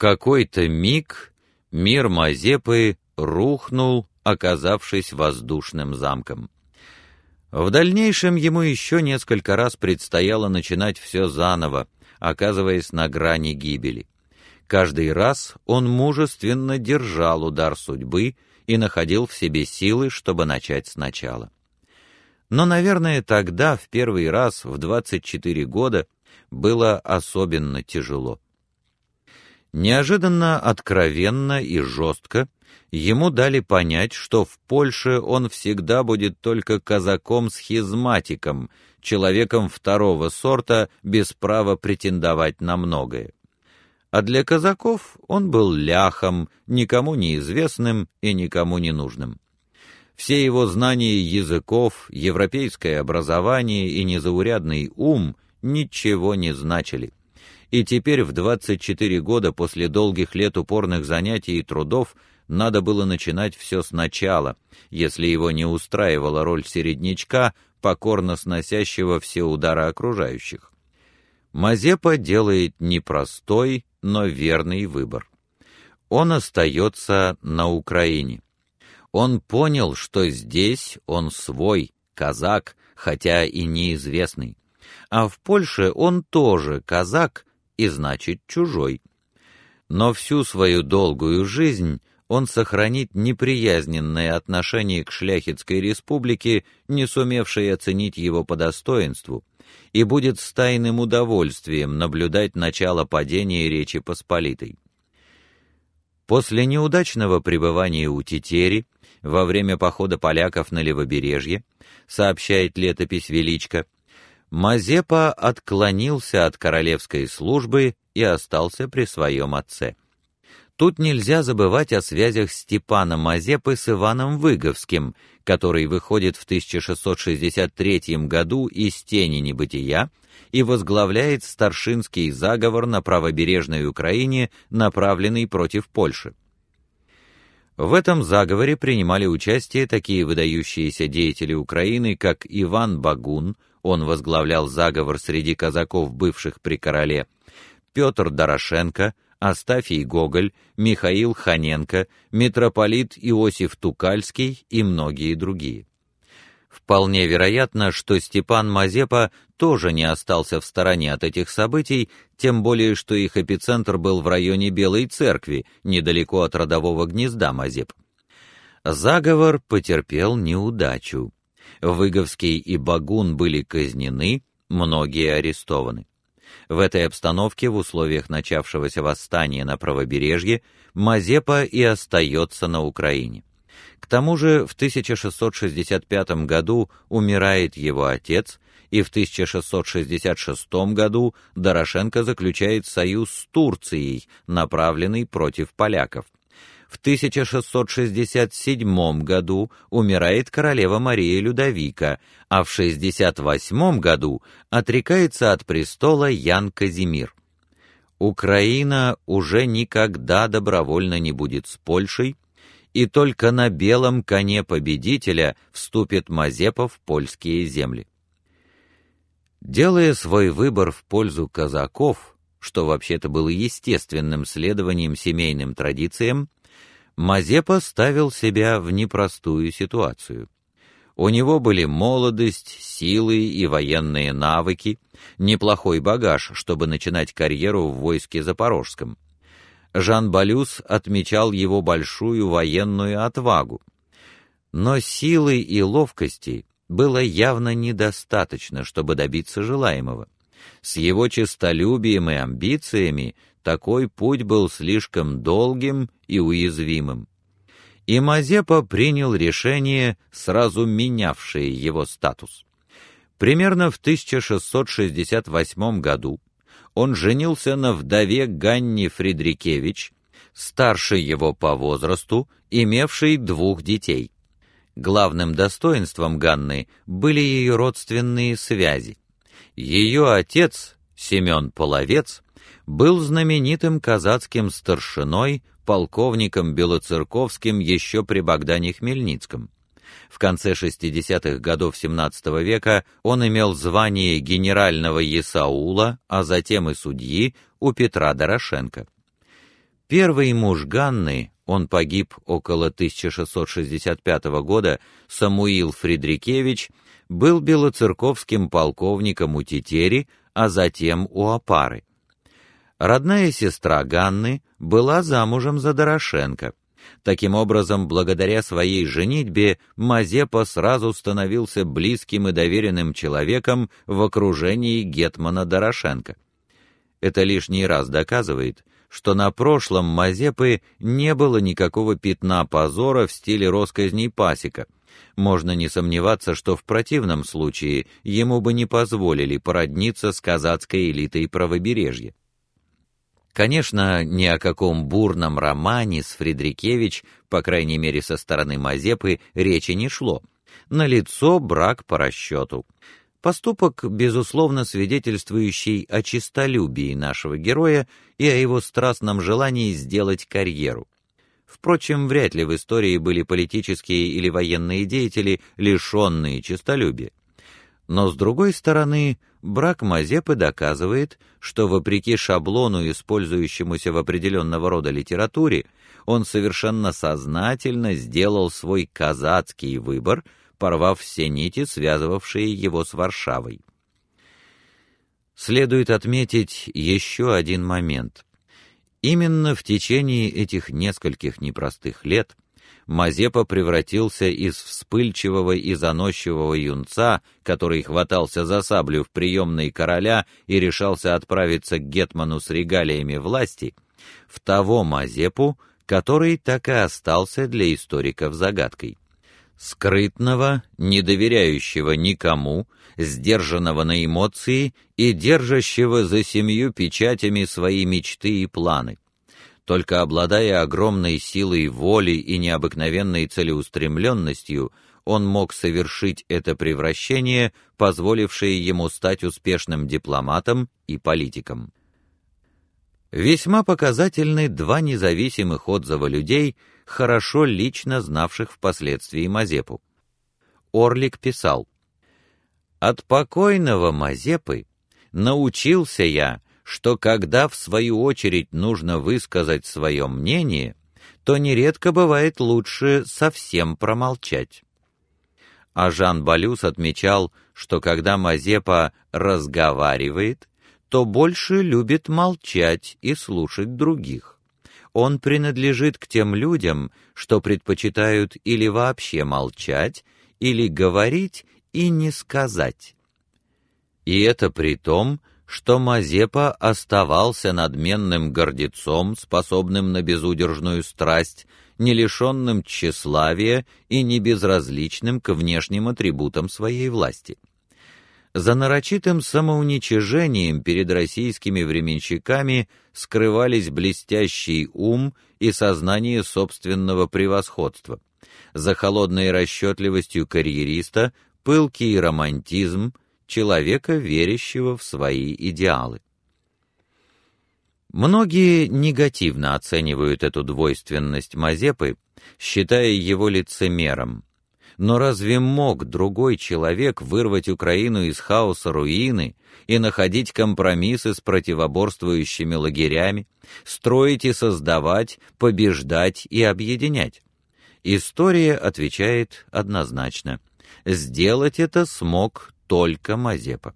какой-то миг мир Мазепы рухнул, оказавшись воздушным замком. В дальнейшем ему еще несколько раз предстояло начинать все заново, оказываясь на грани гибели. Каждый раз он мужественно держал удар судьбы и находил в себе силы, чтобы начать сначала. Но, наверное, тогда, в первый раз, в 24 года, было особенно тяжело. Неожиданно откровенно и жестко ему дали понять, что в Польше он всегда будет только казаком-схизматиком, человеком второго сорта, без права претендовать на многое. А для казаков он был ляхом, никому неизвестным и никому не нужным. Все его знания языков, европейское образование и незаурядный ум ничего не значили и теперь в 24 года после долгих лет упорных занятий и трудов надо было начинать все сначала, если его не устраивала роль середнячка, покорно сносящего все удары окружающих. Мазепа делает непростой, но верный выбор. Он остается на Украине. Он понял, что здесь он свой, казак, хотя и неизвестный. А в Польше он тоже казак, и значит чужой. Но всю свою долгую жизнь он сохранит неприязненное отношение к шляхетской республике, не сумевшей оценить его по достоинству, и будет с тайным удовольствием наблюдать начало падения Речи Посполитой. После неудачного пребывания у Тетери во время похода поляков на левобережье, сообщает летопись Величко, Мазепа отклонился от королевской службы и остался при своем отце. Тут нельзя забывать о связях Степана Мазепы с Иваном Выговским, который выходит в 1663 году из тени небытия и возглавляет старшинский заговор на правобережной Украине, направленный против Польши. В этом заговоре принимали участие такие выдающиеся деятели Украины, как Иван Багун, он возглавлял заговор среди казаков, бывших при короле, Петр Дорошенко, Астафий Гоголь, Михаил Ханенко, митрополит Иосиф Тукальский и многие другие. Вполне вероятно, что Степан Мазепа тоже не остался в стороне от этих событий, тем более что их эпицентр был в районе Белой церкви, недалеко от родового гнезда Мазеп. Заговор потерпел неудачу. Выговский и Багун были казнены, многие арестованы. В этой обстановке, в условиях начавшегося восстания на правобережье, Мазепа и остается на Украине. К тому же в 1665 году умирает его отец, и в 1666 году Дорошенко заключает союз с Турцией, направленный против поляков в 1667 году умирает королева Мария Людовика, а в 68 году отрекается от престола Ян Казимир. Украина уже никогда добровольно не будет с Польшей, и только на белом коне победителя вступит Мазепа в польские земли. Делая свой выбор в пользу казаков, что вообще-то было естественным следованием семейным традициям, Мазепа ставил себя в непростую ситуацию. У него были молодость, силы и военные навыки, неплохой багаж, чтобы начинать карьеру в войске Запорожском. Жан Балюс отмечал его большую военную отвагу. Но силы и ловкости было явно недостаточно, чтобы добиться желаемого. С его честолюбием и амбициями такой путь был слишком долгим и уязвимым. И Мазепа принял решение, сразу менявшее его статус. Примерно в 1668 году он женился на вдове Ганне Фридрикевич, старшей его по возрасту, имевшей двух детей. Главным достоинством Ганны были ее родственные связи. Ее отец, Семен Половец, был знаменитым казацким старшиной, полковником Белоцерковским еще при Богдане Хмельницком. В конце 60-х годов XVII века он имел звание генерального есаула, а затем и судьи у Петра Дорошенко. Первый муж Ганны, он погиб около 1665 года, Самуил Фридрикевич, был белоцерковским полковником у Тетери, а затем у Опары. Родная сестра Ганны была замужем за Дорошенко. Таким образом, благодаря своей женитьбе Мазепа сразу становился близким и доверенным человеком в окружении гетмана Дорошенко. Это лишний раз доказывает, что на прошлом Мазепы не было никакого пятна позора в стиле росказней пасека. Можно не сомневаться, что в противном случае ему бы не позволили породниться с казацкой элитой правобережья. Конечно, ни о каком бурном романе с Фридрикевич, по крайней мере со стороны Мазепы, речи не шло. На лицо брак по расчету. Поступок, безусловно, свидетельствующий о честолюбии нашего героя и о его страстном желании сделать карьеру. Впрочем, вряд ли в истории были политические или военные деятели, лишенные честолюбия. Но с другой стороны, брак Мазепы доказывает, что вопреки шаблону, использующемуся в определенного рода литературе, он совершенно сознательно сделал свой казацкий выбор – порвав все нити, связывавшие его с Варшавой. Следует отметить еще один момент. Именно в течение этих нескольких непростых лет Мазепа превратился из вспыльчивого и заносчивого юнца, который хватался за саблю в приемной короля и решался отправиться к гетману с регалиями власти, в того Мазепу, который так и остался для историков загадкой скрытного, не доверяющего никому, сдержанного на эмоции и держащего за семью печатями свои мечты и планы. Только обладая огромной силой воли и необыкновенной целеустремленностью, он мог совершить это превращение, позволившее ему стать успешным дипломатом и политиком. Весьма показательны два независимых отзыва людей, хорошо лично знавших впоследствии Мазепу. Орлик писал: От покойного Мазепы научился я, что когда в свою очередь нужно высказать свое мнение, то нередко бывает лучше совсем промолчать. А Жан Балюс отмечал, что когда Мазепа разговаривает, то больше любит молчать и слушать других он принадлежит к тем людям, что предпочитают или вообще молчать, или говорить и не сказать. И это при том, что Мазепа оставался надменным гордецом, способным на безудержную страсть, не лишенным тщеславия и не безразличным к внешним атрибутам своей власти за нарочитым самоуничижением перед российскими временщиками скрывались блестящий ум и сознание собственного превосходства. За холодной расчетливостью карьериста пылкий романтизм человека, верящего в свои идеалы. Многие негативно оценивают эту двойственность Мазепы, считая его лицемером. Но разве мог другой человек вырвать Украину из хаоса руины и находить компромиссы с противоборствующими лагерями, строить и создавать, побеждать и объединять? История отвечает однозначно: сделать это смог только Мазепа.